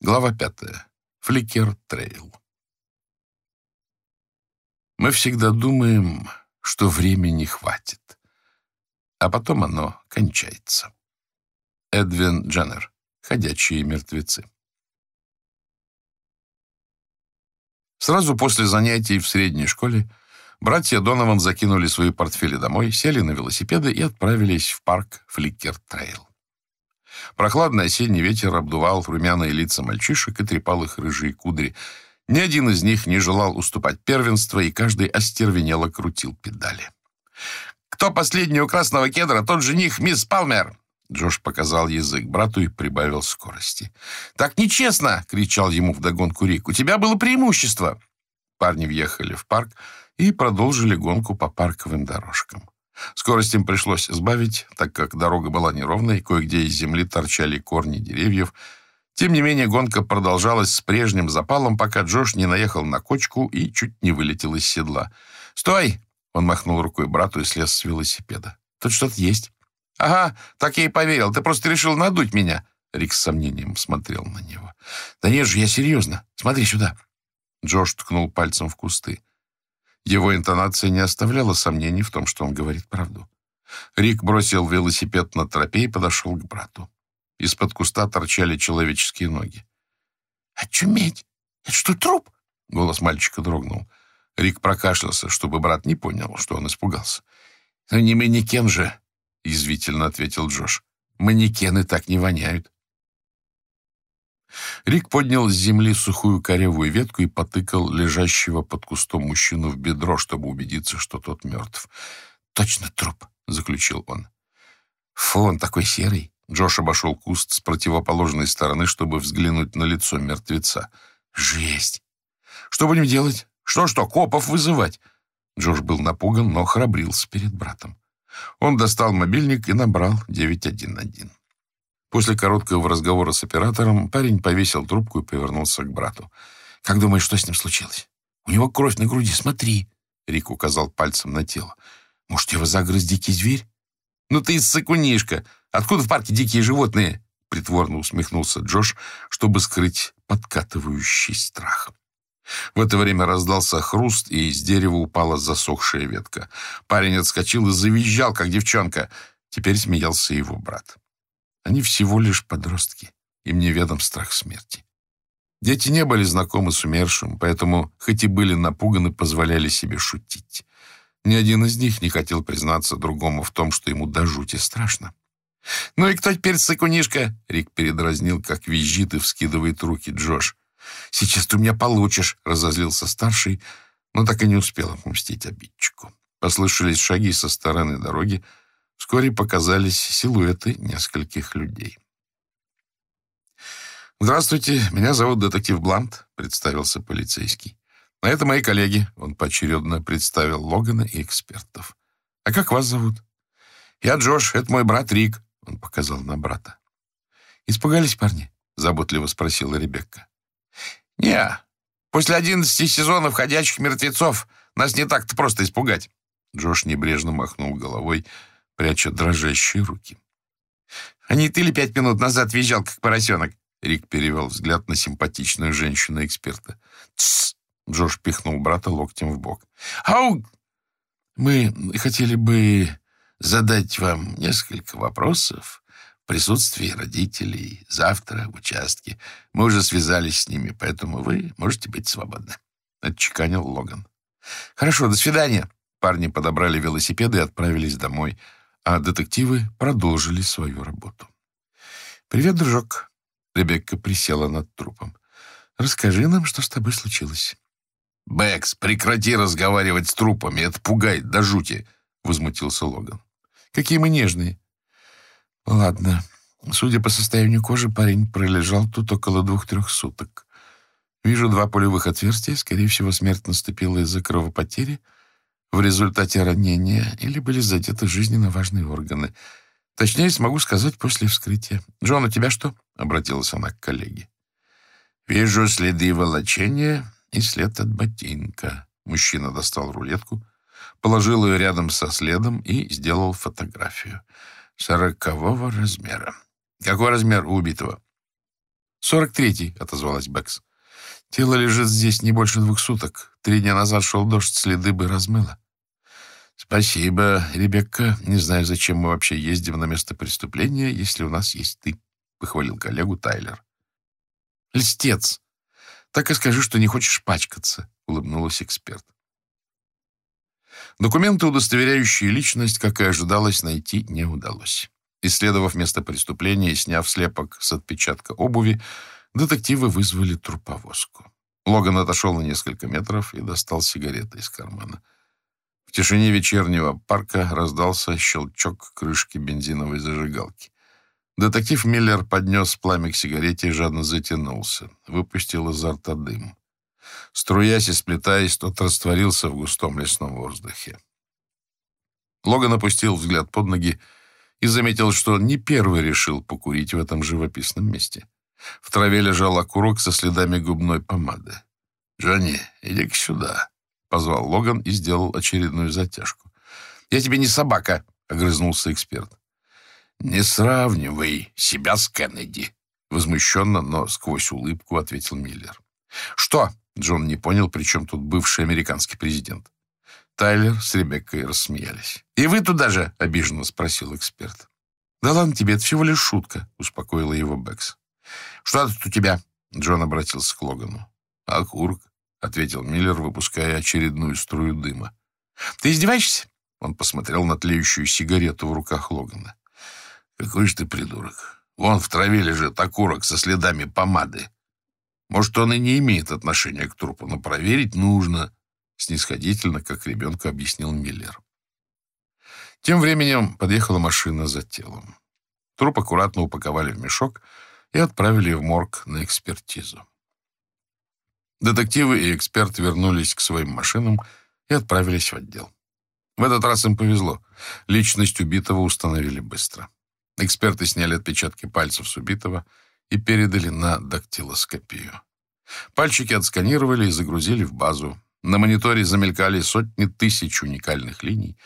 Глава пятая. Фликер Трейл. Мы всегда думаем, что времени хватит, а потом оно кончается. Эдвин Дженнер. Ходячие мертвецы. Сразу после занятий в средней школе братья Донован закинули свои портфели домой, сели на велосипеды и отправились в парк Фликер Трейл. Прохладный осенний ветер обдувал румяные лица мальчишек и трепал их рыжие кудри. Ни один из них не желал уступать первенство, и каждый остервенело крутил педали. «Кто последний у красного кедра, тот жених, мисс Палмер!» Джош показал язык брату и прибавил скорости. «Так нечестно!» — кричал ему вдогонку Рик. «У тебя было преимущество!» Парни въехали в парк и продолжили гонку по парковым дорожкам. Скорость им пришлось сбавить, так как дорога была неровной, кое-где из земли торчали корни деревьев. Тем не менее, гонка продолжалась с прежним запалом, пока Джош не наехал на кочку и чуть не вылетел из седла. «Стой!» — он махнул рукой брату и слез с велосипеда. «Тут что-то есть». «Ага, так я и поверил. Ты просто решил надуть меня». Рик с сомнением смотрел на него. «Да нет же, я серьезно. Смотри сюда». Джош ткнул пальцем в кусты. Его интонация не оставляла сомнений в том, что он говорит правду. Рик бросил велосипед на тропе и подошел к брату. Из-под куста торчали человеческие ноги. «Очуметь! Это что, труп?» Голос мальчика дрогнул. Рик прокашлялся, чтобы брат не понял, что он испугался. «Но не манекен же!» — язвительно ответил Джош. «Манекены так не воняют». Рик поднял с земли сухую корявую ветку и потыкал лежащего под кустом мужчину в бедро, чтобы убедиться, что тот мертв. «Точно труп», — заключил он. «Фу, он такой серый». Джош обошел куст с противоположной стороны, чтобы взглянуть на лицо мертвеца. «Жесть! Что будем делать? Что-что, копов вызывать?» Джош был напуган, но храбрился перед братом. Он достал мобильник и набрал 911. После короткого разговора с оператором парень повесил трубку и повернулся к брату. «Как думаешь, что с ним случилось? У него кровь на груди, смотри!» Рик указал пальцем на тело. «Может, его загрыз дикий зверь?» «Ну ты сыкунишка! Откуда в парке дикие животные?» Притворно усмехнулся Джош, чтобы скрыть подкатывающий страх. В это время раздался хруст, и из дерева упала засохшая ветка. Парень отскочил и завизжал, как девчонка. Теперь смеялся его брат. Они всего лишь подростки, им неведом страх смерти. Дети не были знакомы с умершим, поэтому, хоть и были напуганы, позволяли себе шутить. Ни один из них не хотел признаться другому в том, что ему до жути страшно. «Ну и кто теперь сыкунишка?» — Рик передразнил, как визжит и вскидывает руки Джош. «Сейчас ты у меня получишь!» — разозлился старший, но так и не успел отмстить обидчику. Послышались шаги со стороны дороги, Вскоре показались силуэты нескольких людей. «Здравствуйте, меня зовут детектив Блант», — представился полицейский. «А это мои коллеги», — он поочередно представил Логана и экспертов. «А как вас зовут?» «Я Джош, это мой брат Рик», — он показал на брата. «Испугались парни?» — заботливо спросила Ребекка. «Не, после одиннадцати сезонов «Ходячих мертвецов» нас не так-то просто испугать». Джош небрежно махнул головой, — пряча дрожащие руки. «А не ты ли пять минут назад визжал, как поросенок?» Рик перевел взгляд на симпатичную женщину-эксперта. «Тссс!» — Джош пихнул брата локтем в бок. «Ау!» «Мы хотели бы задать вам несколько вопросов в присутствии родителей завтра в участке. Мы уже связались с ними, поэтому вы можете быть свободны», — отчеканил Логан. «Хорошо, до свидания». Парни подобрали велосипеды и отправились домой — а детективы продолжили свою работу. «Привет, дружок!» Ребекка присела над трупом. «Расскажи нам, что с тобой случилось». «Бэкс, прекрати разговаривать с трупами, это пугает до жути!» — возмутился Логан. «Какие мы нежные!» «Ладно. Судя по состоянию кожи, парень пролежал тут около двух-трех суток. Вижу два пулевых отверстия. Скорее всего, смерть наступила из-за кровопотери — в результате ранения или были задеты жизненно важные органы. Точнее, смогу сказать после вскрытия. «Джон, у тебя что?» — обратилась она к коллеге. «Вижу следы волочения и след от ботинка». Мужчина достал рулетку, положил ее рядом со следом и сделал фотографию. Сорокового размера. «Какой размер у убитого?» «Сорок третий», — отозвалась Бэкс. «Тело лежит здесь не больше двух суток. Три дня назад шел дождь, следы бы размыло». «Спасибо, Ребекка. Не знаю, зачем мы вообще ездим на место преступления, если у нас есть ты», — похвалил коллегу Тайлер. «Льстец! Так и скажи, что не хочешь пачкаться», — улыбнулась эксперт. Документы, удостоверяющие личность, как и ожидалось, найти не удалось. Исследовав место преступления и сняв слепок с отпечатка обуви, детективы вызвали труповозку. Логан отошел на несколько метров и достал сигареты из кармана. В тишине вечернего парка раздался щелчок крышки бензиновой зажигалки. Детектив Миллер поднес пламя к сигарете и жадно затянулся. Выпустил изо рта дым. Струясь и сплетаясь, тот растворился в густом лесном воздухе. Логан опустил взгляд под ноги и заметил, что не первый решил покурить в этом живописном месте. В траве лежал окурок со следами губной помады. «Джонни, иди-ка сюда», — позвал Логан и сделал очередную затяжку. «Я тебе не собака», — огрызнулся эксперт. «Не сравнивай себя с Кеннеди», — возмущенно, но сквозь улыбку ответил Миллер. «Что?» — Джон не понял, при чем тут бывший американский президент. Тайлер с Ребеккой рассмеялись. «И вы туда же?» — обиженно спросил эксперт. «Да ладно тебе, это всего лишь шутка», — успокоила его Бэкс. «Что тут у тебя?» — Джон обратился к Логану. «Окурок», — ответил Миллер, выпуская очередную струю дыма. «Ты издеваешься?» Он посмотрел на тлеющую сигарету в руках Логана. «Какой же ты придурок! Вон в траве лежит окурок со следами помады. Может, он и не имеет отношения к трупу, но проверить нужно» снисходительно, как ребенку объяснил Миллер. Тем временем подъехала машина за телом. Труп аккуратно упаковали в мешок и отправили в морг на экспертизу. Детективы и эксперт вернулись к своим машинам и отправились в отдел. В этот раз им повезло. Личность убитого установили быстро. Эксперты сняли отпечатки пальцев с убитого и передали на дактилоскопию. Пальчики отсканировали и загрузили в базу, на мониторе замелькали сотни тысяч уникальных линий.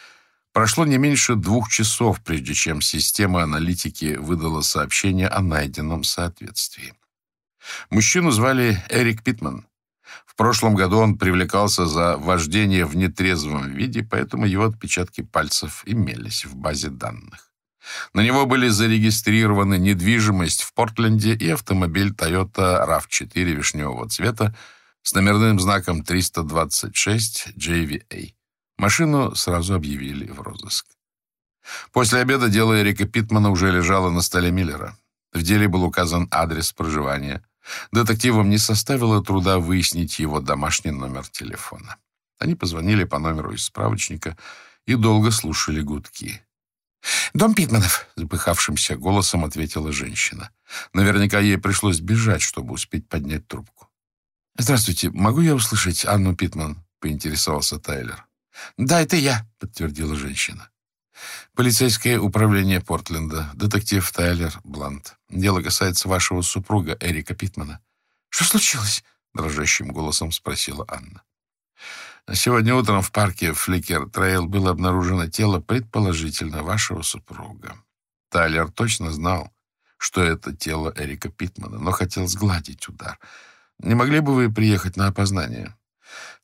Прошло не меньше двух часов, прежде чем система аналитики выдала сообщение о найденном соответствии. Мужчину звали Эрик Питман. В прошлом году он привлекался за вождение в нетрезвом виде, поэтому его отпечатки пальцев имелись в базе данных. На него были зарегистрированы недвижимость в Портленде и автомобиль Toyota RAV4 вишневого цвета, с номерным знаком 326 JVA. Машину сразу объявили в розыск. После обеда дело Эрика Питмана уже лежало на столе Миллера. В деле был указан адрес проживания. Детективам не составило труда выяснить его домашний номер телефона. Они позвонили по номеру из справочника и долго слушали гудки. «Дом Питманов», — запыхавшимся голосом ответила женщина. Наверняка ей пришлось бежать, чтобы успеть поднять трубку. «Здравствуйте, могу я услышать Анну Питман?» — поинтересовался Тайлер. «Да, это я», — подтвердила женщина. «Полицейское управление Портленда, детектив Тайлер Блант. Дело касается вашего супруга Эрика Питмана». «Что случилось?» — дрожащим голосом спросила Анна. «Сегодня утром в парке Фликер Трейл было обнаружено тело, предположительно, вашего супруга. Тайлер точно знал, что это тело Эрика Питмана, но хотел сгладить удар». Не могли бы вы приехать на опознание?»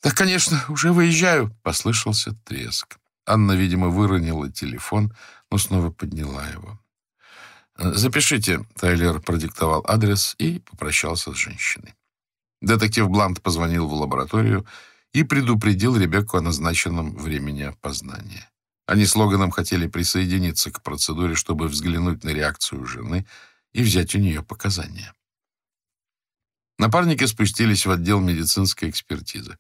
«Да, конечно, уже выезжаю», — послышался треск. Анна, видимо, выронила телефон, но снова подняла его. «Запишите», — Тайлер продиктовал адрес и попрощался с женщиной. Детектив Блант позвонил в лабораторию и предупредил Ребекку о назначенном времени опознания. Они с Логаном хотели присоединиться к процедуре, чтобы взглянуть на реакцию жены и взять у нее показания. Напарники спустились в отдел медицинской экспертизы.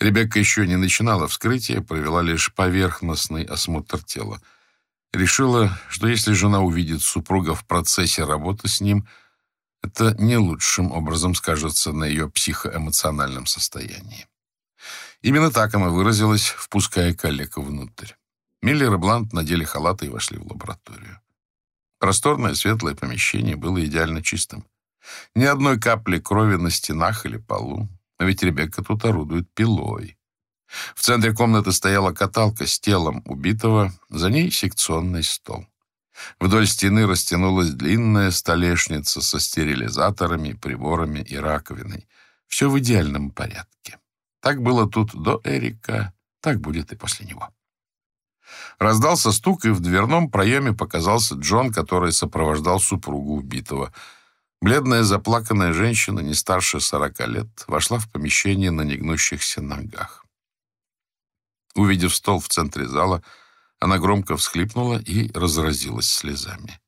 Ребекка еще не начинала вскрытие, провела лишь поверхностный осмотр тела. Решила, что если жена увидит супруга в процессе работы с ним, это не лучшим образом скажется на ее психоэмоциональном состоянии. Именно так она выразилась, впуская коллег внутрь. Миллер и Блант надели халаты и вошли в лабораторию. Просторное светлое помещение было идеально чистым. Ни одной капли крови на стенах или полу. А ведь Ребекка тут орудует пилой. В центре комнаты стояла каталка с телом убитого, за ней секционный стол. Вдоль стены растянулась длинная столешница со стерилизаторами, приборами и раковиной. Все в идеальном порядке. Так было тут до Эрика, так будет и после него. Раздался стук, и в дверном проеме показался Джон, который сопровождал супругу убитого. Бледная заплаканная женщина, не старше сорока лет, вошла в помещение на негнущихся ногах. Увидев стол в центре зала, она громко всхлипнула и разразилась слезами.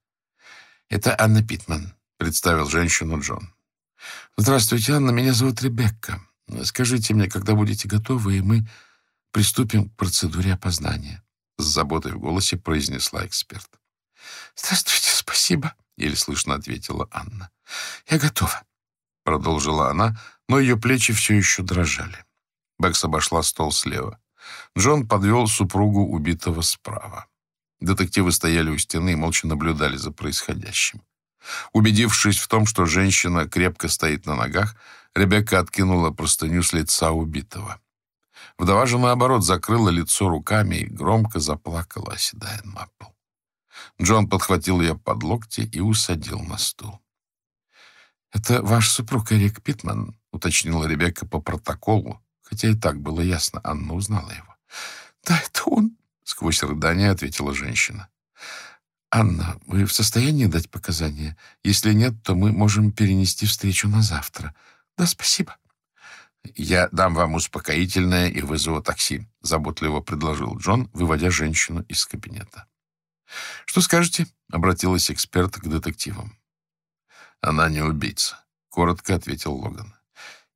«Это Анна Питман», — представил женщину Джон. «Здравствуйте, Анна, меня зовут Ребекка. Скажите мне, когда будете готовы, и мы приступим к процедуре опознания». С заботой в голосе произнесла эксперт. «Здравствуйте, спасибо», — еле слышно ответила Анна. «Я готова», — продолжила она, но ее плечи все еще дрожали. Бэкс обошла стол слева. Джон подвел супругу убитого справа. Детективы стояли у стены и молча наблюдали за происходящим. Убедившись в том, что женщина крепко стоит на ногах, Ребекка откинула простыню с лица убитого. Вдова же, наоборот, закрыла лицо руками и громко заплакала, оседая на пол. Джон подхватил ее под локти и усадил на стул. «Это ваш супруг Эрик Питман», — уточнила Ребекка по протоколу, хотя и так было ясно, Анна узнала его. «Да, это он», — сквозь рыдание ответила женщина. «Анна, вы в состоянии дать показания? Если нет, то мы можем перенести встречу на завтра. Да, спасибо». «Я дам вам успокоительное и вызову такси», — заботливо предложил Джон, выводя женщину из кабинета. «Что скажете?» — обратилась эксперт к детективам. «Она не убийца», — коротко ответил Логан.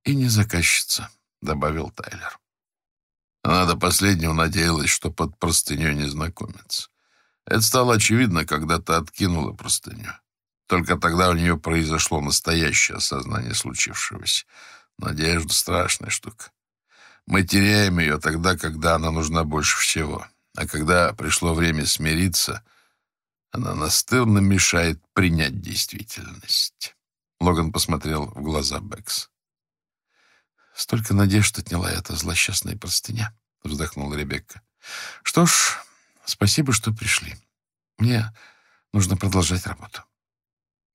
«И не заказчица», — добавил Тайлер. Она до последнего надеялась, что под простыней не знакомится. Это стало очевидно, когда ты откинула простыню. Только тогда у нее произошло настоящее осознание случившегося. Надежда — страшная штука. Мы теряем ее тогда, когда она нужна больше всего. А когда пришло время смириться, она настырно мешает принять действительность. Логан посмотрел в глаза Бэкс. Столько надежд отняла эта злосчастная простыня, — вздохнула Ребекка. Что ж, спасибо, что пришли. Мне нужно продолжать работу.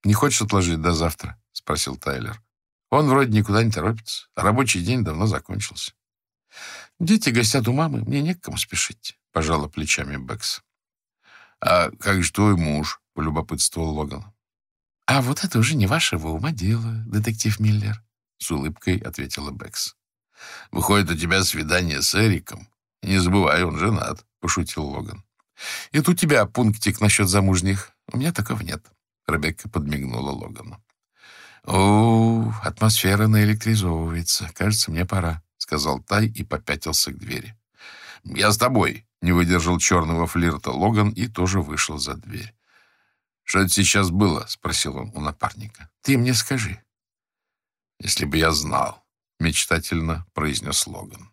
Не хочешь отложить до завтра? — спросил Тайлер. Он вроде никуда не торопится, рабочий день давно закончился. Дети гостят у мамы, мне не к кому спешить, — пожала плечами Бэкс. А как же твой муж? — полюбопытствовал Логан. А вот это уже не вашего ума дело, детектив Миллер. — с улыбкой ответила Бэкс. «Выходит, у тебя свидание с Эриком. Не забывай, он женат», — пошутил Логан. «И тут у тебя пунктик насчет замужних. У меня такого нет», — Ребекка подмигнула Логану. «О, атмосфера наэлектризовывается. Кажется, мне пора», — сказал Тай и попятился к двери. «Я с тобой», — не выдержал черного флирта Логан и тоже вышел за дверь. «Что это сейчас было?» — спросил он у напарника. «Ты мне скажи», «Если бы я знал», — мечтательно произнес Логан.